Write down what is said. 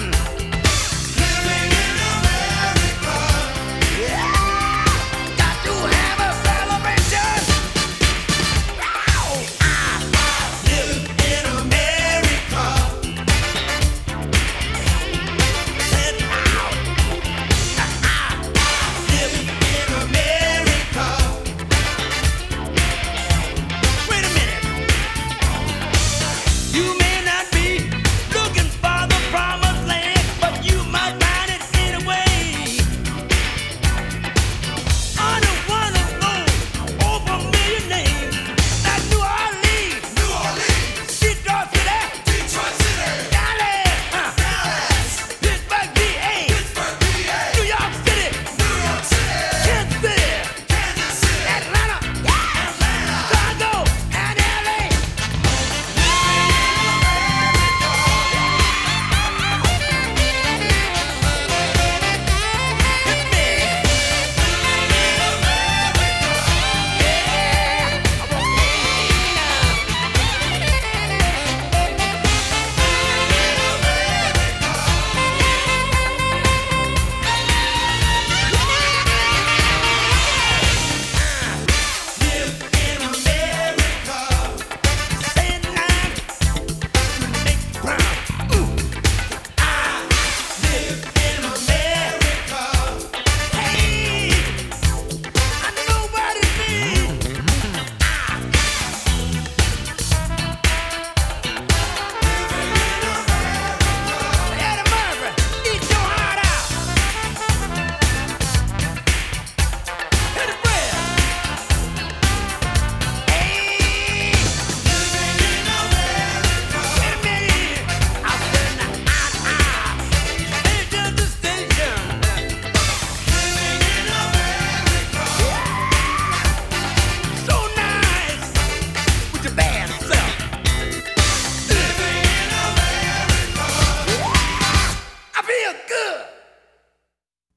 them. to bed.